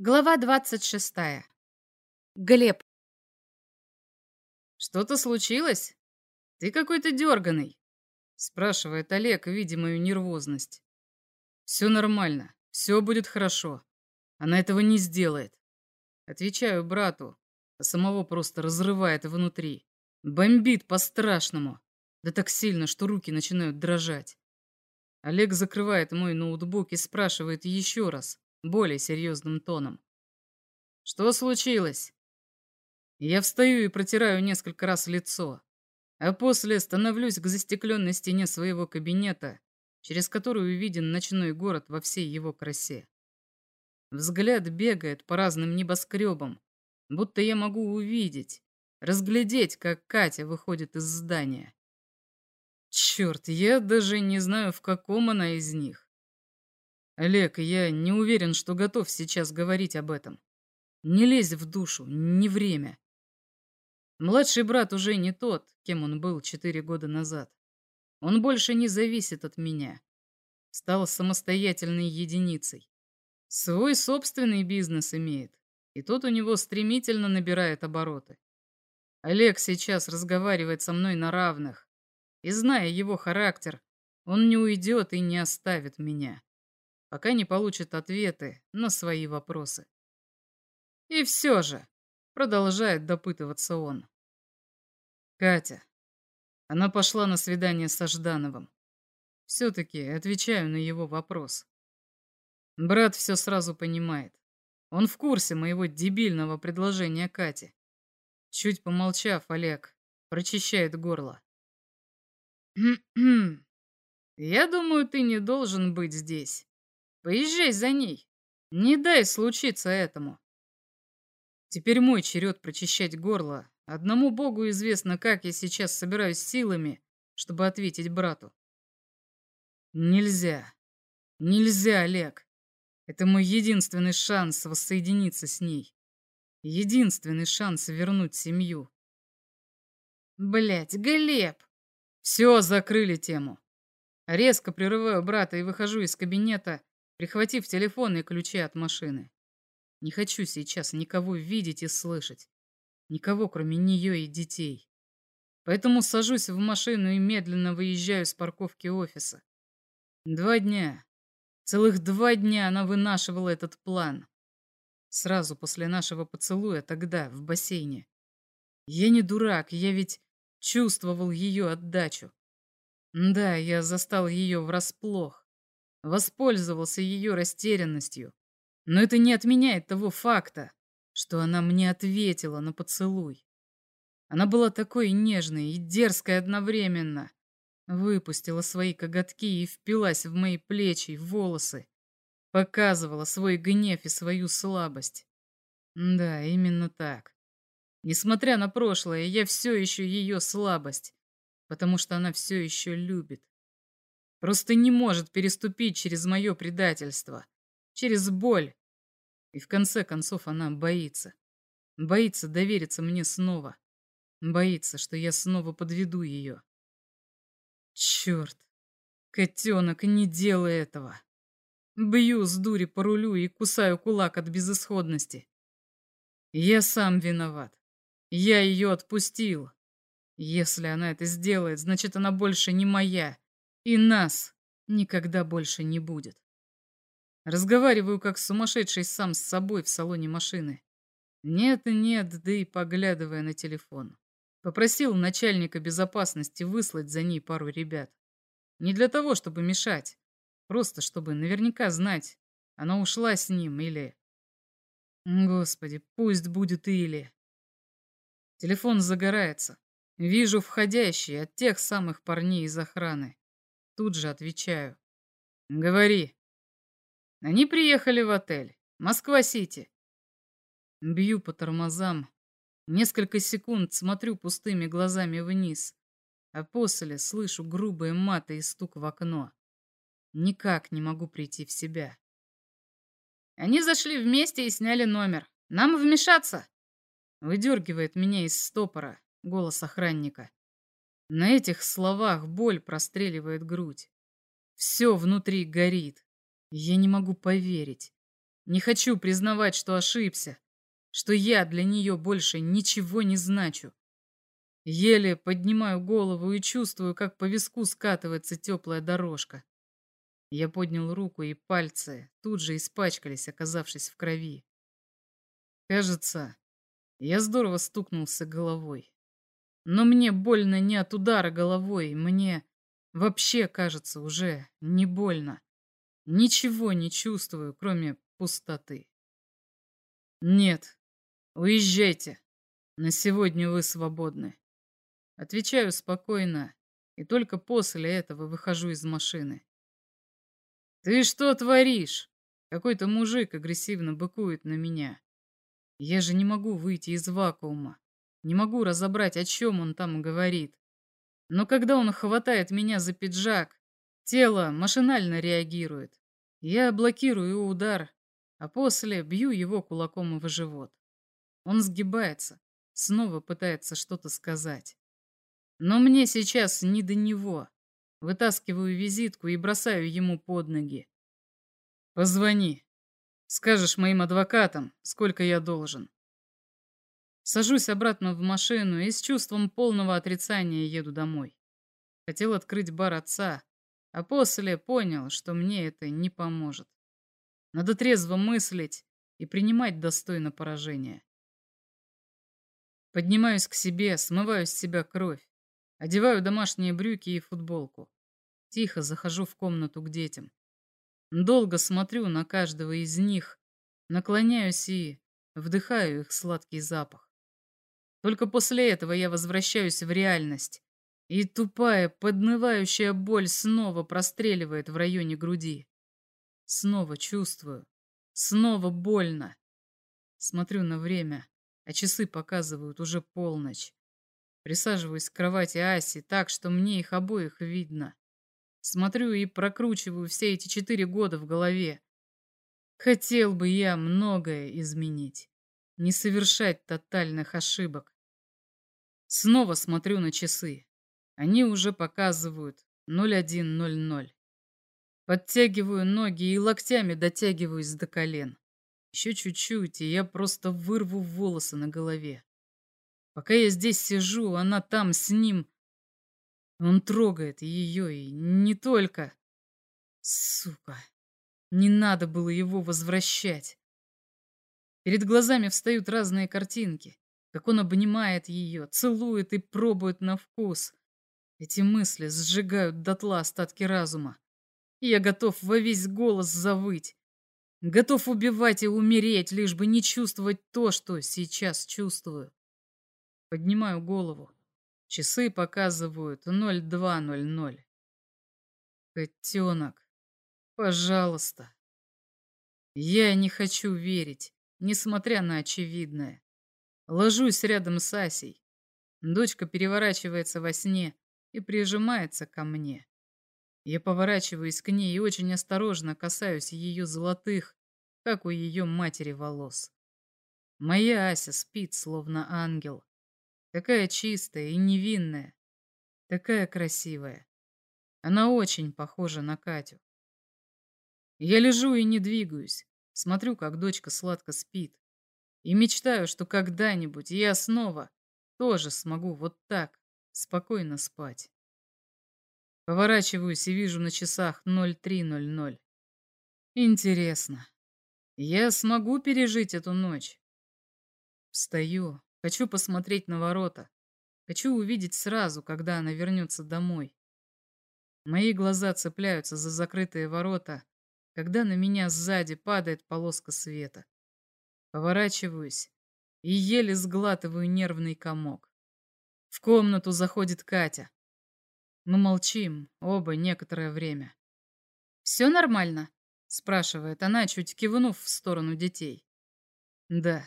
Глава 26. Глеб. «Что-то случилось? Ты какой-то дерганый», — спрашивает Олег, видя мою нервозность. «Все нормально, все будет хорошо. Она этого не сделает». Отвечаю брату, а самого просто разрывает внутри. Бомбит по-страшному. Да так сильно, что руки начинают дрожать. Олег закрывает мой ноутбук и спрашивает еще раз более серьезным тоном. «Что случилось?» Я встаю и протираю несколько раз лицо, а после становлюсь к застекленной стене своего кабинета, через которую виден ночной город во всей его красе. Взгляд бегает по разным небоскребам, будто я могу увидеть, разглядеть, как Катя выходит из здания. Черт, я даже не знаю, в каком она из них. Олег, я не уверен, что готов сейчас говорить об этом. Не лезь в душу, не время. Младший брат уже не тот, кем он был четыре года назад. Он больше не зависит от меня. Стал самостоятельной единицей. Свой собственный бизнес имеет, и тот у него стремительно набирает обороты. Олег сейчас разговаривает со мной на равных, и, зная его характер, он не уйдет и не оставит меня пока не получит ответы на свои вопросы. И все же, продолжает допытываться он. Катя. Она пошла на свидание со Ждановым. Все-таки отвечаю на его вопрос. Брат все сразу понимает. Он в курсе моего дебильного предложения Кате. Чуть помолчав, Олег прочищает горло. «Я думаю, ты не должен быть здесь. Поезжай за ней. Не дай случиться этому. Теперь мой черед прочищать горло. Одному богу известно, как я сейчас собираюсь силами, чтобы ответить брату. Нельзя. Нельзя, Олег. Это мой единственный шанс воссоединиться с ней. Единственный шанс вернуть семью. Блять, Глеб! Все, закрыли тему. Резко прерываю брата и выхожу из кабинета, прихватив телефон и ключи от машины. Не хочу сейчас никого видеть и слышать. Никого, кроме нее и детей. Поэтому сажусь в машину и медленно выезжаю с парковки офиса. Два дня. Целых два дня она вынашивала этот план. Сразу после нашего поцелуя тогда, в бассейне. Я не дурак, я ведь чувствовал ее отдачу. Да, я застал ее врасплох воспользовался ее растерянностью. Но это не отменяет того факта, что она мне ответила на поцелуй. Она была такой нежной и дерзкой одновременно. Выпустила свои коготки и впилась в мои плечи и волосы. Показывала свой гнев и свою слабость. Да, именно так. Несмотря на прошлое, я все еще ее слабость, потому что она все еще любит. Просто не может переступить через мое предательство, через боль. И в конце концов она боится. Боится довериться мне снова. Боится, что я снова подведу ее. Черт! Котенок, не делай этого. Бью с дури по рулю и кусаю кулак от безысходности. Я сам виноват. Я ее отпустил. Если она это сделает, значит, она больше не моя. И нас никогда больше не будет. Разговариваю как сумасшедший сам с собой в салоне машины. Нет, нет, да и поглядывая на телефон. Попросил начальника безопасности выслать за ней пару ребят. Не для того, чтобы мешать, просто чтобы наверняка знать, она ушла с ним или... Господи, пусть будет или... Телефон загорается. Вижу входящий от тех самых парней из охраны. Тут же отвечаю. Говори. Они приехали в отель. Москва-Сити. Бью по тормозам. Несколько секунд смотрю пустыми глазами вниз, а после слышу грубые маты и стук в окно. Никак не могу прийти в себя. Они зашли вместе и сняли номер. Нам вмешаться? Выдергивает меня из стопора голос охранника. На этих словах боль простреливает грудь. Все внутри горит. Я не могу поверить. Не хочу признавать, что ошибся, что я для нее больше ничего не значу. Еле поднимаю голову и чувствую, как по виску скатывается теплая дорожка. Я поднял руку, и пальцы тут же испачкались, оказавшись в крови. Кажется, я здорово стукнулся головой. Но мне больно не от удара головой, мне вообще, кажется, уже не больно. Ничего не чувствую, кроме пустоты. Нет, уезжайте. На сегодня вы свободны. Отвечаю спокойно, и только после этого выхожу из машины. Ты что творишь? Какой-то мужик агрессивно быкует на меня. Я же не могу выйти из вакуума. Не могу разобрать, о чем он там говорит. Но когда он хватает меня за пиджак, тело машинально реагирует. Я блокирую удар, а после бью его кулаком в живот. Он сгибается, снова пытается что-то сказать. Но мне сейчас не до него. Вытаскиваю визитку и бросаю ему под ноги. «Позвони», Скажешь моим адвокатам, сколько я должен. Сажусь обратно в машину и с чувством полного отрицания еду домой. Хотел открыть бар отца, а после понял, что мне это не поможет. Надо трезво мыслить и принимать достойно поражение. Поднимаюсь к себе, смываю с себя кровь, одеваю домашние брюки и футболку. Тихо захожу в комнату к детям. Долго смотрю на каждого из них, наклоняюсь и вдыхаю их сладкий запах. Только после этого я возвращаюсь в реальность, и тупая, поднывающая боль снова простреливает в районе груди. Снова чувствую, снова больно. Смотрю на время, а часы показывают уже полночь. Присаживаюсь к кровати Аси так, что мне их обоих видно. Смотрю и прокручиваю все эти четыре года в голове. Хотел бы я многое изменить, не совершать тотальных ошибок. Снова смотрю на часы. Они уже показывают 0100. Подтягиваю ноги и локтями дотягиваюсь до колен. Еще чуть-чуть, и я просто вырву волосы на голове. Пока я здесь сижу, она там с ним он трогает ее и не только. Сука. Не надо было его возвращать. Перед глазами встают разные картинки, как он обнимает ее, целует и пробует на вкус. Эти мысли сжигают дотла остатки разума. И я готов во весь голос завыть. Готов убивать и умереть, лишь бы не чувствовать то, что сейчас чувствую. Поднимаю голову. Часы показывают 02.00. Котенок, пожалуйста. Я не хочу верить, несмотря на очевидное. Ложусь рядом с Асей. Дочка переворачивается во сне и прижимается ко мне. Я поворачиваюсь к ней и очень осторожно касаюсь ее золотых, как у ее матери волос. Моя Ася спит, словно ангел. Такая чистая и невинная. Такая красивая. Она очень похожа на Катю. Я лежу и не двигаюсь. Смотрю, как дочка сладко спит. И мечтаю, что когда-нибудь я снова тоже смогу вот так спокойно спать. Поворачиваюсь и вижу на часах 03.00. Интересно, я смогу пережить эту ночь? Встаю, Хочу посмотреть на ворота. Хочу увидеть сразу, когда она вернется домой. Мои глаза цепляются за закрытые ворота, когда на меня сзади падает полоска света. Поворачиваюсь и еле сглатываю нервный комок. В комнату заходит Катя. Мы молчим, оба некоторое время. «Все нормально?» — спрашивает она, чуть кивнув в сторону детей. «Да».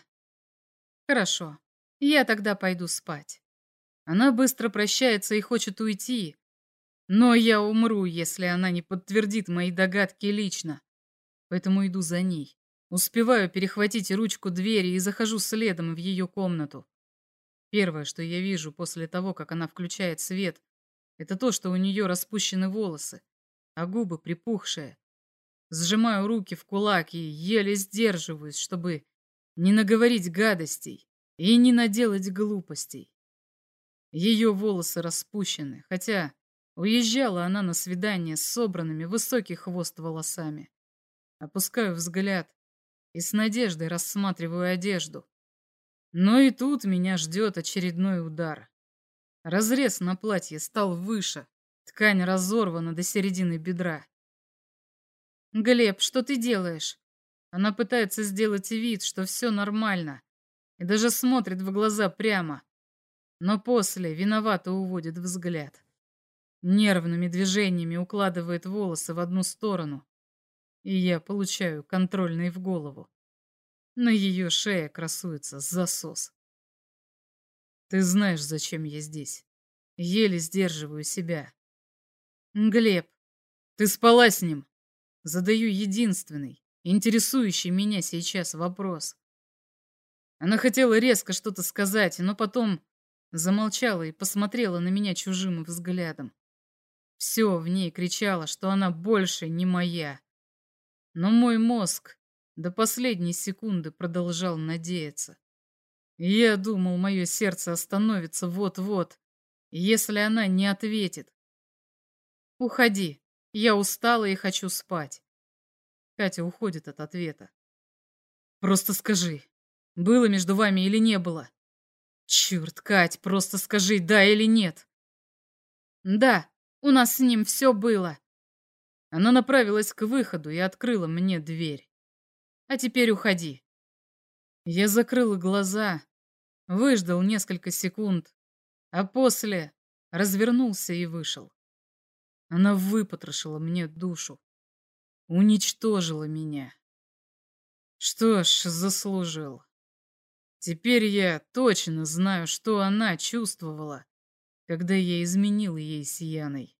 «Хорошо. Я тогда пойду спать. Она быстро прощается и хочет уйти. Но я умру, если она не подтвердит мои догадки лично. Поэтому иду за ней. Успеваю перехватить ручку двери и захожу следом в ее комнату. Первое, что я вижу после того, как она включает свет, это то, что у нее распущены волосы, а губы припухшие. Сжимаю руки в кулак и еле сдерживаюсь, чтобы не наговорить гадостей и не наделать глупостей. Ее волосы распущены, хотя уезжала она на свидание с собранными высокий хвост волосами. Опускаю взгляд и с надеждой рассматриваю одежду. Но и тут меня ждет очередной удар. Разрез на платье стал выше, ткань разорвана до середины бедра. «Глеб, что ты делаешь?» Она пытается сделать вид, что все нормально, и даже смотрит в глаза прямо, но после виновато уводит взгляд. Нервными движениями укладывает волосы в одну сторону, и я получаю контрольный в голову. На ее шее красуется засос. Ты знаешь, зачем я здесь. Еле сдерживаю себя. Глеб, ты спала с ним? Задаю единственный, интересующий меня сейчас вопрос. Она хотела резко что-то сказать, но потом Замолчала и посмотрела на меня чужим взглядом. Все в ней кричало, что она больше не моя. Но мой мозг до последней секунды продолжал надеяться. Я думал, мое сердце остановится вот-вот, если она не ответит. «Уходи, я устала и хочу спать». Катя уходит от ответа. «Просто скажи, было между вами или не было?» Черт, Кать, просто скажи, да или нет. Да, у нас с ним все было. Она направилась к выходу и открыла мне дверь. А теперь уходи. Я закрыл глаза, выждал несколько секунд, а после развернулся и вышел. Она выпотрошила мне душу, уничтожила меня. Что ж, заслужил. Теперь я точно знаю, что она чувствовала, когда я изменил ей с Яной.